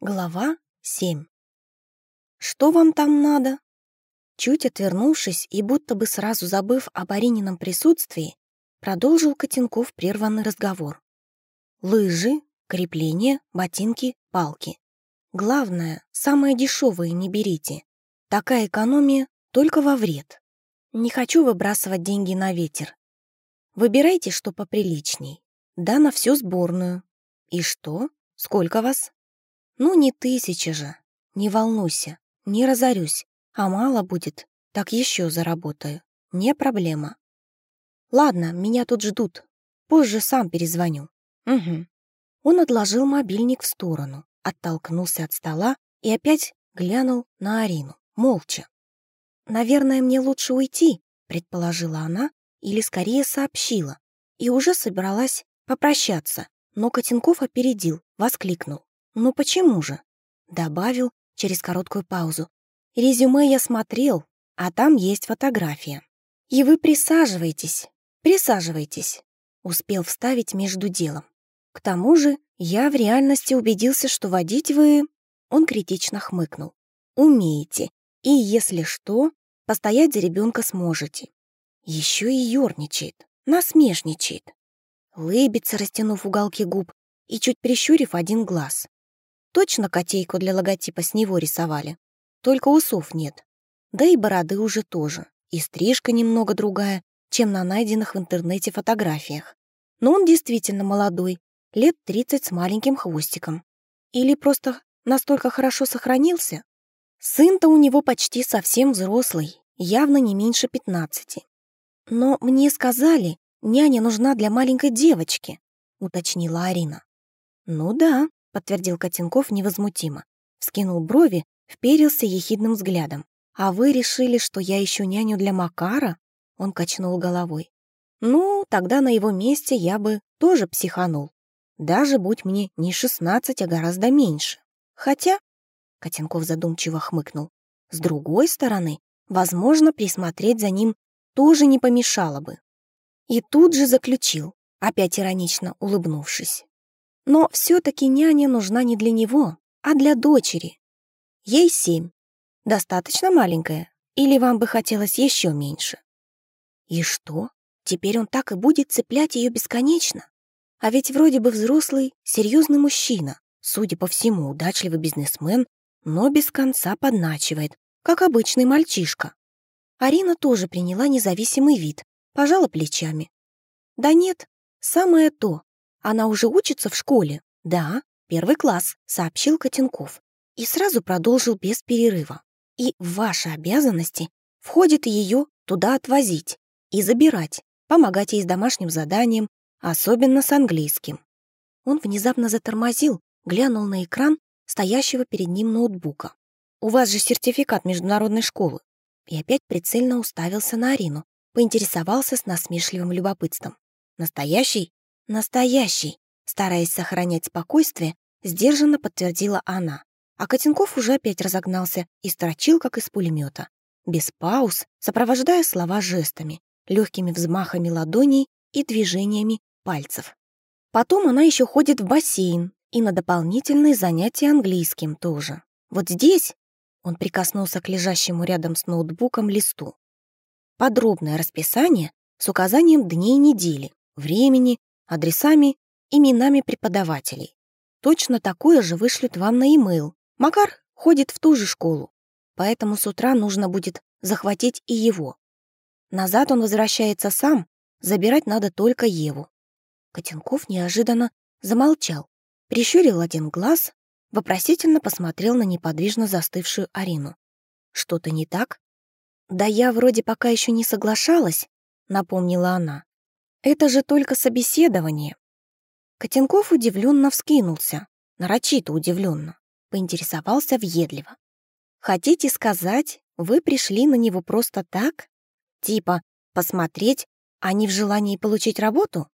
Глава 7. «Что вам там надо?» Чуть отвернувшись и будто бы сразу забыв об Аринином присутствии, продолжил Котенков прерванный разговор. «Лыжи, крепления, ботинки, палки. Главное, самое дешевое не берите. Такая экономия только во вред. Не хочу выбрасывать деньги на ветер. Выбирайте, что поприличней. Да, на всю сборную. И что? Сколько вас?» Ну, не тысяча же. Не волнуйся, не разорюсь. А мало будет, так еще заработаю. Не проблема. Ладно, меня тут ждут. Позже сам перезвоню. Угу. Он отложил мобильник в сторону, оттолкнулся от стола и опять глянул на Арину, молча. «Наверное, мне лучше уйти», — предположила она, или скорее сообщила, и уже собралась попрощаться, но Котенков опередил, воскликнул. «Ну почему же?» Добавил через короткую паузу. «Резюме я смотрел, а там есть фотография. И вы присаживайтесь, присаживайтесь», успел вставить между делом. К тому же я в реальности убедился, что водить вы... Он критично хмыкнул. Умеете. И если что, постоять за ребенка сможете. Еще и ерничает, насмешничает. Лыбится, растянув уголки губ и чуть прищурив один глаз. Точно котейку для логотипа с него рисовали. Только усов нет. Да и бороды уже тоже. И стрижка немного другая, чем на найденных в интернете фотографиях. Но он действительно молодой, лет 30 с маленьким хвостиком. Или просто настолько хорошо сохранился? Сын-то у него почти совсем взрослый, явно не меньше 15. Но мне сказали, няня нужна для маленькой девочки, уточнила Арина. Ну да, — подтвердил Котенков невозмутимо. Вскинул брови, вперился ехидным взглядом. «А вы решили, что я ищу няню для Макара?» Он качнул головой. «Ну, тогда на его месте я бы тоже психанул. Даже будь мне не шестнадцать, а гораздо меньше. Хотя...» Котенков задумчиво хмыкнул. «С другой стороны, возможно, присмотреть за ним тоже не помешало бы». И тут же заключил, опять иронично улыбнувшись. Но все-таки няня нужна не для него, а для дочери. Ей семь. Достаточно маленькая? Или вам бы хотелось еще меньше? И что? Теперь он так и будет цеплять ее бесконечно? А ведь вроде бы взрослый, серьезный мужчина, судя по всему, удачливый бизнесмен, но без конца подначивает, как обычный мальчишка. Арина тоже приняла независимый вид, пожала плечами. Да нет, самое то. Она уже учится в школе? Да, первый класс, сообщил Котенков. И сразу продолжил без перерыва. И в ваши обязанности входит ее туда отвозить и забирать, помогать ей с домашним заданием, особенно с английским. Он внезапно затормозил, глянул на экран стоящего перед ним ноутбука. «У вас же сертификат международной школы». И опять прицельно уставился на Арину, поинтересовался с насмешливым любопытством. «Настоящий?» «Настоящий», стараясь сохранять спокойствие, сдержанно подтвердила она. А Котенков уже опять разогнался и строчил, как из пулемета, без пауз, сопровождая слова жестами, легкими взмахами ладоней и движениями пальцев. Потом она еще ходит в бассейн и на дополнительные занятия английским тоже. Вот здесь он прикоснулся к лежащему рядом с ноутбуком листу. Подробное расписание с указанием дней недели, времени, адресами, именами преподавателей. Точно такое же вышлют вам на e-mail. Макар ходит в ту же школу, поэтому с утра нужно будет захватить и его. Назад он возвращается сам, забирать надо только Еву. Котенков неожиданно замолчал, прищурил один глаз, вопросительно посмотрел на неподвижно застывшую Арину. «Что-то не так?» «Да я вроде пока еще не соглашалась», — напомнила она. Это же только собеседование. Котенков удивленно вскинулся, нарочито удивленно, поинтересовался въедливо. Хотите сказать, вы пришли на него просто так? Типа посмотреть, а не в желании получить работу?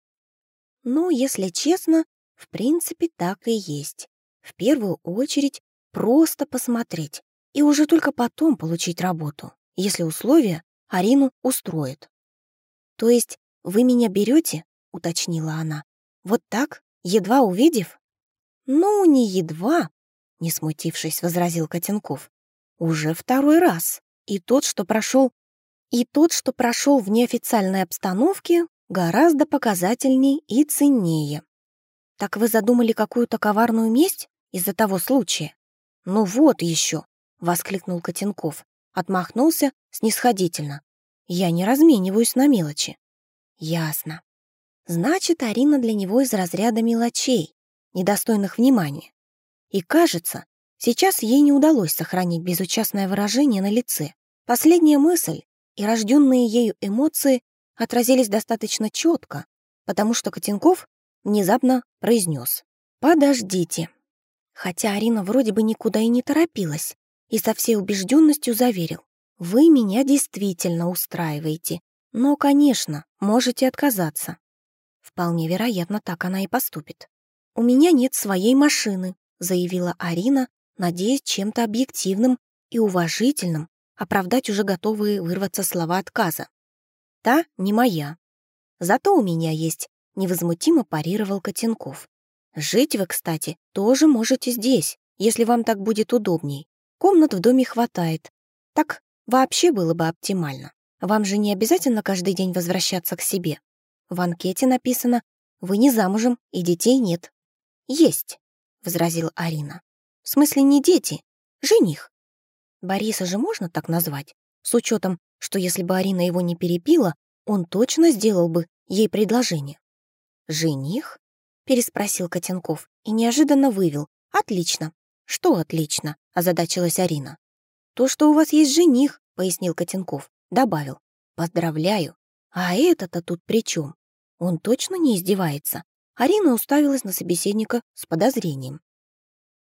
Ну, если честно, в принципе, так и есть. В первую очередь просто посмотреть и уже только потом получить работу, если условия Арину устроят. То есть «Вы меня берете?» — уточнила она. «Вот так, едва увидев?» «Ну, не едва», — не смутившись, возразил Котенков. Уже второй раз. И тот, что прошел... И тот, что прошел в неофициальной обстановке, гораздо показательней и ценнее. Так вы задумали какую-то коварную месть из-за того случая? Ну вот еще, воскликнул Котенков. Отмахнулся снисходительно. Я не размениваюсь на мелочи. Ясно. Значит, Арина для него из разряда мелочей, недостойных внимания. И кажется, сейчас ей не удалось сохранить безучастное выражение на лице. Последняя мысль и рожденные ею эмоции отразились достаточно четко, потому что Котенков внезапно произнес «Подождите». Хотя Арина вроде бы никуда и не торопилась и со всей убежденностью заверил «Вы меня действительно устраиваете, но, конечно, можете отказаться». Вполне вероятно, так она и поступит. «У меня нет своей машины», заявила Арина, надеясь чем-то объективным и уважительным оправдать уже готовые вырваться слова отказа. «Та не моя. Зато у меня есть», — невозмутимо парировал Котенков. «Жить вы, кстати, тоже можете здесь, если вам так будет удобней. Комнат в доме хватает. Так вообще было бы оптимально. Вам же не обязательно каждый день возвращаться к себе. В анкете написано «Вы не замужем и детей нет». Есть. — возразила Арина. «В смысле не дети, жених. Бориса же можно так назвать, с учетом, что если бы Арина его не перепила, он точно сделал бы ей предложение». «Жених?» — переспросил Котенков и неожиданно вывел. «Отлично». «Что отлично?» — озадачилась Арина. «То, что у вас есть жених», — пояснил Котенков. Добавил. «Поздравляю. А это-то тут при чем? Он точно не издевается?» Арина уставилась на собеседника с подозрением.